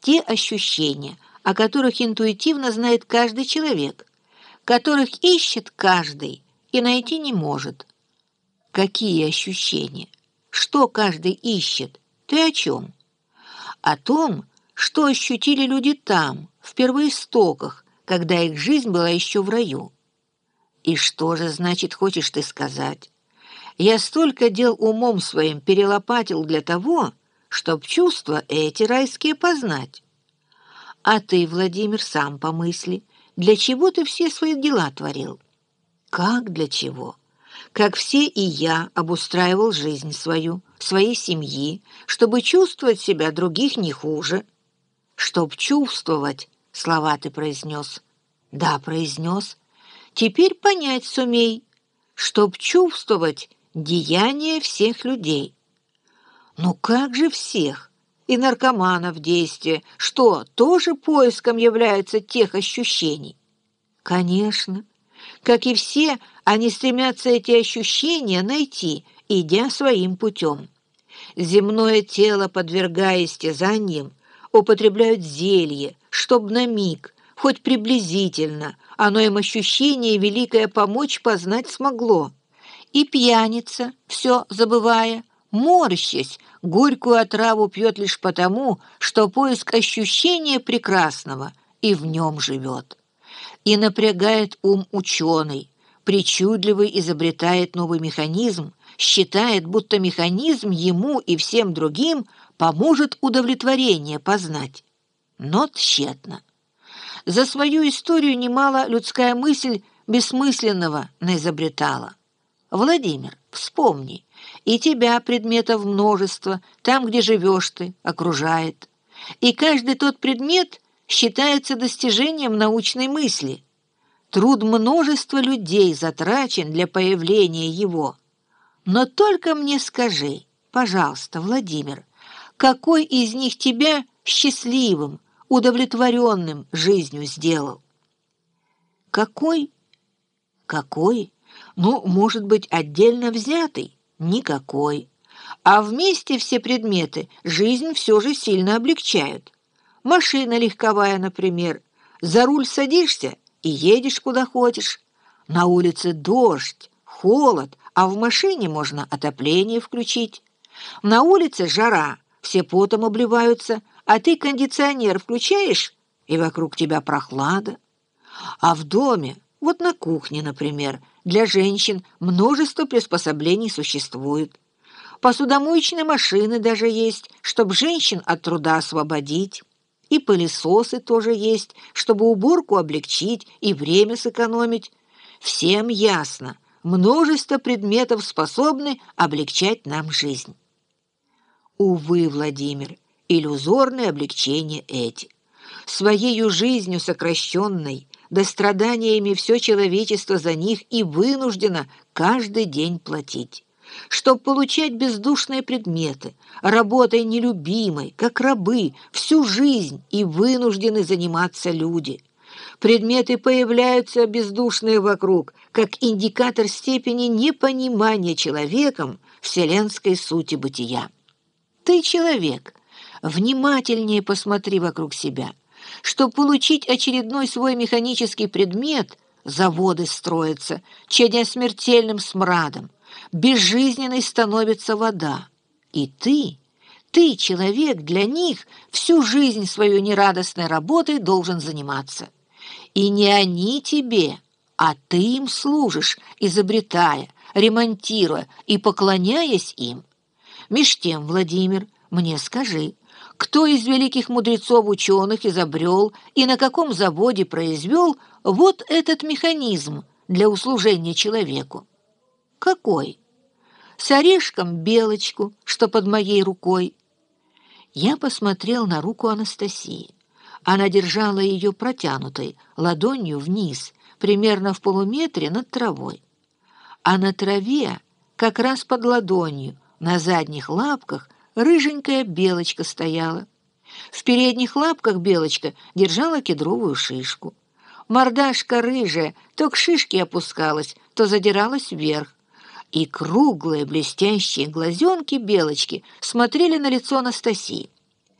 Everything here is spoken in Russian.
те ощущения, о которых интуитивно знает каждый человек, которых ищет каждый и найти не может. Какие ощущения? Что каждый ищет? Ты о чем? О том, что ощутили люди там, в первоистоках, когда их жизнь была еще в раю. И что же, значит, хочешь ты сказать? Я столько дел умом своим перелопатил для того, чтоб чувства эти райские познать. А ты, Владимир, сам помысли, для чего ты все свои дела творил? Как для чего? Как все и я обустраивал жизнь свою, своей семьи, чтобы чувствовать себя других не хуже. Чтоб чувствовать, слова ты произнес. Да, произнес. Теперь понять сумей, чтоб чувствовать деяния всех людей. Ну как же всех? И наркоманов действия, что тоже поиском является тех ощущений? Конечно. Как и все, они стремятся эти ощущения найти, идя своим путем. Земное тело, подвергая истязаниям, употребляют зелье, чтоб на миг, хоть приблизительно, оно им ощущение великое помочь познать смогло. И пьяница, все забывая, морщась, горькую отраву пьет лишь потому, что поиск ощущения прекрасного и в нем живет. И напрягает ум ученый, причудливый изобретает новый механизм, считает, будто механизм ему и всем другим поможет удовлетворение познать. Но тщетно. За свою историю немало людская мысль бессмысленного наизобретала. Владимир, вспомни, и тебя предметов множество, там, где живешь ты, окружает. И каждый тот предмет считается достижением научной мысли. Труд множества людей затрачен для появления его. Но только мне скажи, пожалуйста, Владимир, какой из них тебя счастливым, удовлетворенным жизнью сделал? Какой? Какой? Ну, может быть, отдельно взятый? Никакой. А вместе все предметы жизнь все же сильно облегчают. Машина легковая, например. За руль садишься и едешь куда хочешь. На улице дождь, холод, а в машине можно отопление включить. На улице жара, все потом обливаются, а ты кондиционер включаешь, и вокруг тебя прохлада. А в доме, вот на кухне, например, для женщин множество приспособлений существует. Посудомоечные машины даже есть, чтобы женщин от труда освободить. И пылесосы тоже есть, чтобы уборку облегчить и время сэкономить. Всем ясно, множество предметов способны облегчать нам жизнь. Увы, Владимир, иллюзорные облегчения эти. Своею жизнью сокращенной, да страданиями все человечество за них и вынуждено каждый день платить. Чтоб получать бездушные предметы, работой нелюбимой, как рабы, всю жизнь и вынуждены заниматься люди. Предметы появляются бездушные вокруг, как индикатор степени непонимания человеком вселенской сути бытия. Ты человек, внимательнее посмотри вокруг себя – чтобы получить очередной свой механический предмет, заводы строятся, чадя смертельным смрадом, безжизненной становится вода. И ты, ты, человек, для них всю жизнь свою нерадостной работой должен заниматься. И не они тебе, а ты им служишь, изобретая, ремонтируя и поклоняясь им. Меж тем, Владимир, мне скажи, кто из великих мудрецов-ученых изобрел и на каком заводе произвел вот этот механизм для услужения человеку? Какой? С орешком белочку, что под моей рукой. Я посмотрел на руку Анастасии. Она держала ее протянутой, ладонью вниз, примерно в полуметре над травой. А на траве, как раз под ладонью, на задних лапках, рыженькая белочка стояла. В передних лапках белочка держала кедровую шишку. Мордашка рыжая то к шишке опускалась, то задиралась вверх. И круглые блестящие глазенки белочки смотрели на лицо Анастасии.